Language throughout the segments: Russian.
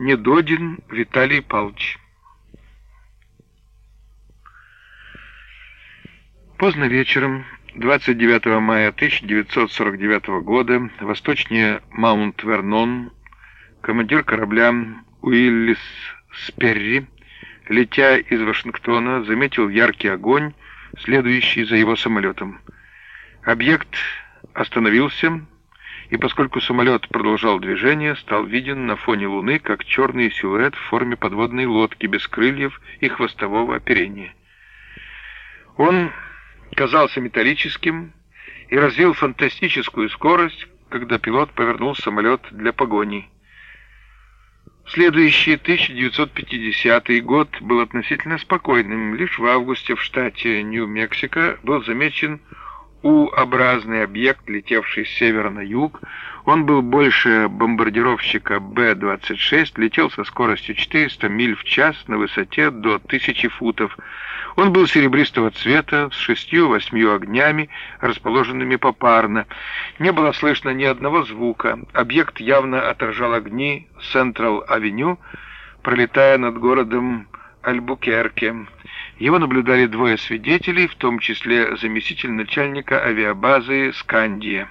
Недодин Виталий Павлович. Поздно вечером 29 мая 1949 года восточнее Маунт-Вернон командир корабля Уиллис Сперри, летя из Вашингтона, заметил яркий огонь, следующий за его самолетом. Объект остановился, и поскольку самолет продолжал движение, стал виден на фоне Луны как черный силуэт в форме подводной лодки без крыльев и хвостового оперения. Он казался металлическим и развил фантастическую скорость, когда пилот повернул самолет для погони. Следующий 1950 год был относительно спокойным. Лишь в августе в штате Нью-Мексико был замечен У-образный объект, летевший с севера на юг. Он был больше бомбардировщика Б-26, летел со скоростью 400 миль в час на высоте до 1000 футов. Он был серебристого цвета, с шестью-восьмью огнями, расположенными попарно. Не было слышно ни одного звука. Объект явно отражал огни Централ-авеню, пролетая над городом Альбукерке. Его наблюдали двое свидетелей, в том числе заместитель начальника авиабазы Скандия.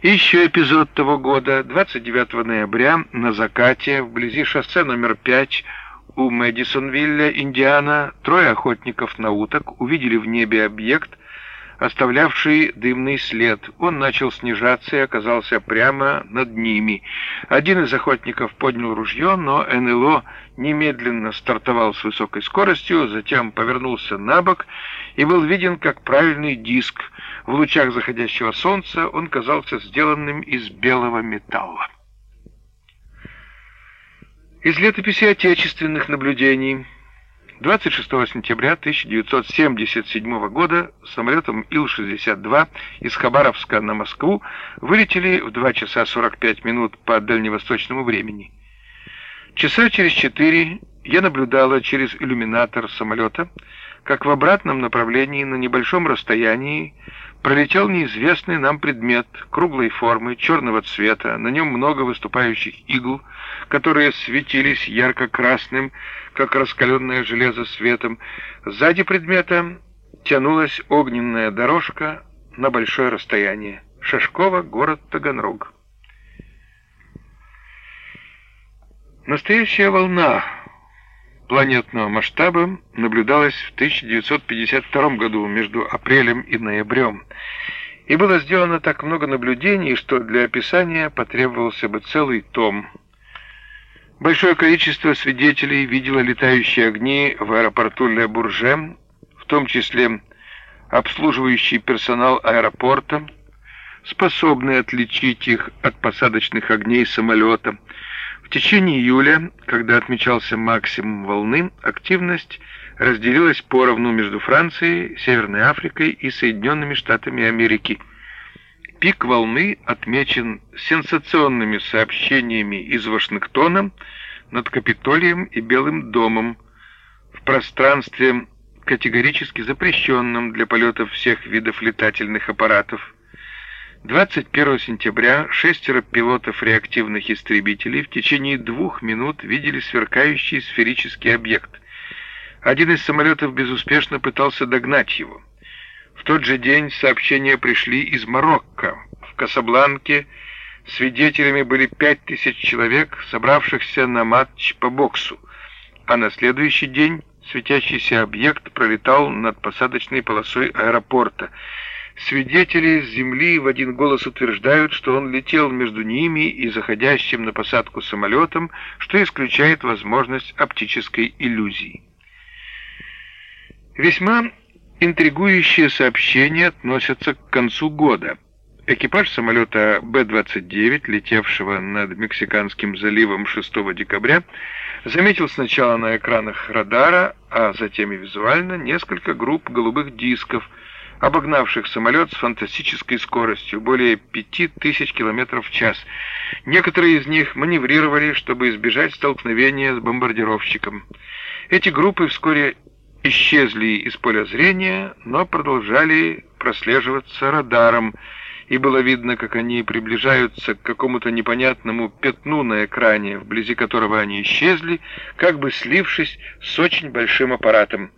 Еще эпизод того года, 29 ноября, на закате, вблизи шоссе номер 5, у Мэдисонвилля, Индиана, трое охотников на уток увидели в небе объект, оставлявший дымный след. Он начал снижаться и оказался прямо над ними. Один из охотников поднял ружье, но НЛО немедленно стартовал с высокой скоростью, затем повернулся на бок и был виден как правильный диск. В лучах заходящего солнца он казался сделанным из белого металла. Из летописи отечественных наблюдений 26 сентября 1977 года самолетом Ил-62 из Хабаровска на Москву вылетели в 2 часа 45 минут по дальневосточному времени. Часа через четыре я наблюдала через иллюминатор самолета, как в обратном направлении на небольшом расстоянии пролетел неизвестный нам предмет круглой формы, черного цвета, на нем много выступающих игл, которые светились ярко-красным, как раскаленное железо светом. Сзади предмета тянулась огненная дорожка на большое расстояние. Шашково, город Таганрог. Настоящая волна планетного масштаба наблюдалось в 1952 году между апрелем и ноябрем, и было сделано так много наблюдений, что для описания потребовался бы целый том. Большое количество свидетелей видело летающие огни в аэропорту Ле Бурже, в том числе обслуживающий персонал аэропорта, способный отличить их от посадочных огней самолета – в течение июля, когда отмечался максимум волны, активность разделилась поровну между Францией, Северной Африкой и Соединенными Штатами Америки. Пик волны отмечен сенсационными сообщениями из Вашингтона над Капитолием и Белым домом в пространстве, категорически запрещенном для полетов всех видов летательных аппаратов. 21 сентября шестеро пилотов реактивных истребителей в течение двух минут видели сверкающий сферический объект. Один из самолетов безуспешно пытался догнать его. В тот же день сообщения пришли из Марокко. В Касабланке свидетелями были пять тысяч человек, собравшихся на матч по боксу, а на следующий день светящийся объект пролетал над посадочной полосой аэропорта – Свидетели с земли в один голос утверждают, что он летел между ними и заходящим на посадку самолетом, что исключает возможность оптической иллюзии. Весьма интригующие сообщения относятся к концу года. Экипаж самолета Б-29, летевшего над Мексиканским заливом 6 декабря, заметил сначала на экранах радара, а затем и визуально несколько групп голубых дисков – обогнавших самолет с фантастической скоростью, более 5000 км в час. Некоторые из них маневрировали, чтобы избежать столкновения с бомбардировщиком. Эти группы вскоре исчезли из поля зрения, но продолжали прослеживаться радаром, и было видно, как они приближаются к какому-то непонятному пятну на экране, вблизи которого они исчезли, как бы слившись с очень большим аппаратом.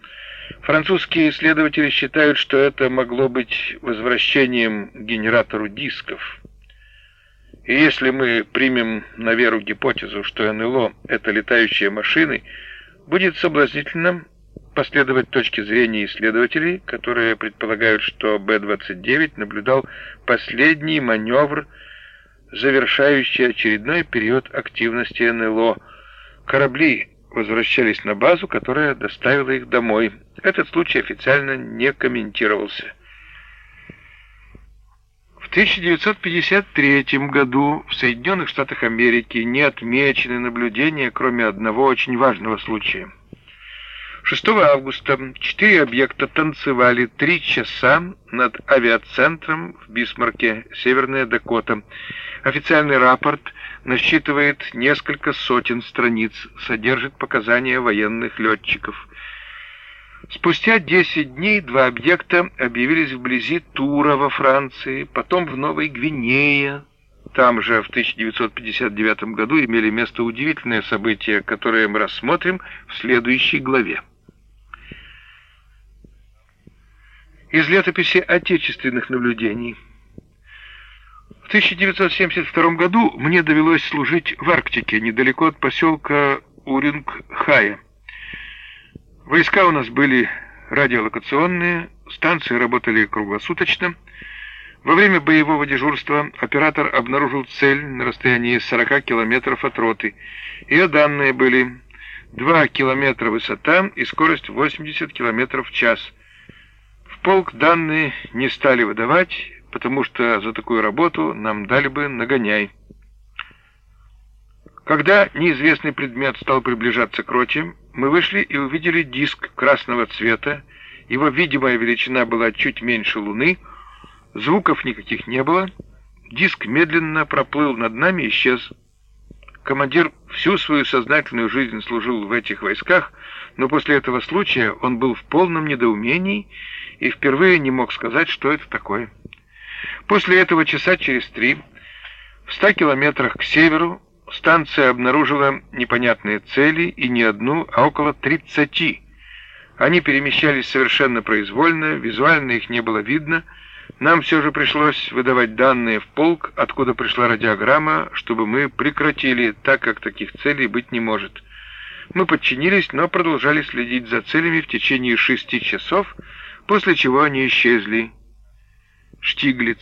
Французские исследователи считают, что это могло быть возвращением генератору дисков. И если мы примем на веру гипотезу, что НЛО — это летающие машины, будет соблазнительным последовать точке зрения исследователей, которые предполагают, что Б-29 наблюдал последний маневр, завершающий очередной период активности НЛО. Корабли возвращались на базу, которая доставила их домой. Этот случай официально не комментировался. В 1953 году в Соединенных Штатах Америки не отмечены наблюдения, кроме одного очень важного случая – 6 августа четыре объекта танцевали три часа над авиацентром в Бисмарке, Северная Дакота. Официальный рапорт насчитывает несколько сотен страниц, содержит показания военных летчиков. Спустя 10 дней два объекта объявились вблизи Тура во Франции, потом в Новой Гвинее. Там же в 1959 году имели место удивительные события, которые мы рассмотрим в следующей главе. Из летописи отечественных наблюдений. В 1972 году мне довелось служить в Арктике, недалеко от поселка Уринг-Хая. Войска у нас были радиолокационные, станции работали круглосуточно. Во время боевого дежурства оператор обнаружил цель на расстоянии 40 километров от роты. Ее данные были 2 километра высота и скорость 80 километров в час – полк данные не стали выдавать, потому что за такую работу нам дали бы нагоняй. Когда неизвестный предмет стал приближаться к роте, мы вышли и увидели диск красного цвета, его видимая величина была чуть меньше луны, звуков никаких не было, диск медленно проплыл над нами и исчез. Командир всю свою сознательную жизнь служил в этих войсках, но после этого случая он был в полном недоумении и впервые не мог сказать, что это такое. После этого часа через три в ста километрах к северу станция обнаружила непонятные цели и не одну, а около тридцати. Они перемещались совершенно произвольно, визуально их не было видно. Нам все же пришлось выдавать данные в полк, откуда пришла радиограмма, чтобы мы прекратили, так как таких целей быть не может. Мы подчинились, но продолжали следить за целями в течение шести часов, после чего они исчезли. Штиглиц.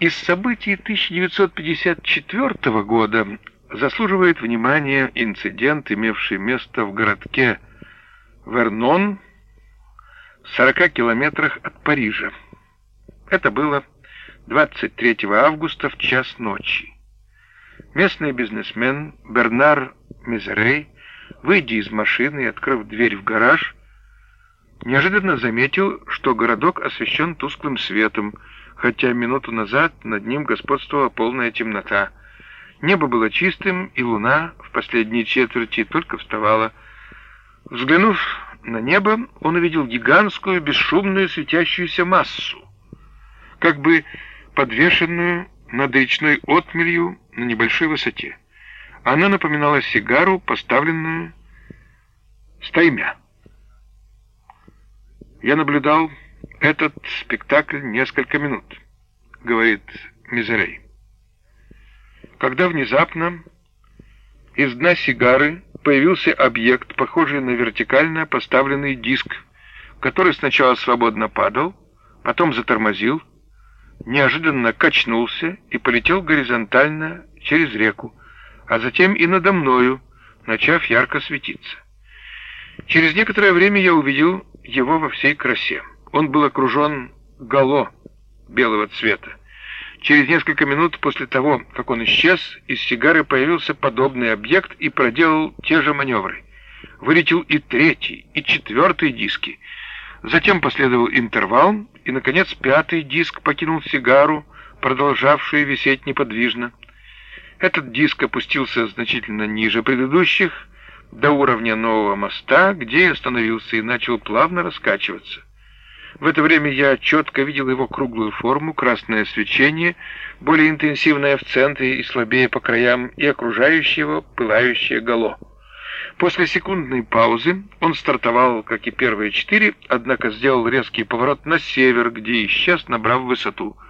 Из событий 1954 года заслуживает внимания инцидент, имевший место в городке Вернон, в 40 километрах от Парижа. Это было 23 августа в час ночи. Местный бизнесмен Бернар Мизерей, выйдя из машины и открыв дверь в гараж, неожиданно заметил, что городок освещен тусклым светом, хотя минуту назад над ним господствовала полная темнота. Небо было чистым, и луна в последней четверти только вставала. Взглянув на небо, он увидел гигантскую, бесшумную, светящуюся массу, как бы подвешенную над речной отмелью на небольшой высоте. Она напоминала сигару, поставленную стаймя. Я наблюдал этот спектакль несколько минут, говорит Мизерей. Когда внезапно из дна сигары появился объект, похожий на вертикально поставленный диск, который сначала свободно падал, потом затормозил, неожиданно качнулся и полетел горизонтально через реку, а затем и надо мною, начав ярко светиться. Через некоторое время я увидел его во всей красе. Он был окружен гало белого цвета. Через несколько минут после того, как он исчез, из сигары появился подобный объект и проделал те же маневры. Вылетел и третий, и четвертый диски. Затем последовал интервал, и, наконец, пятый диск покинул сигару, продолжавшую висеть неподвижно. Этот диск опустился значительно ниже предыдущих, до уровня нового моста, где и остановился и начал плавно раскачиваться. В это время я четко видел его круглую форму, красное свечение, более интенсивное в центре и слабее по краям, и окружающего пылающее гало. После секундной паузы он стартовал, как и первые четыре, однако сделал резкий поворот на север, где исчез, набрав высоту —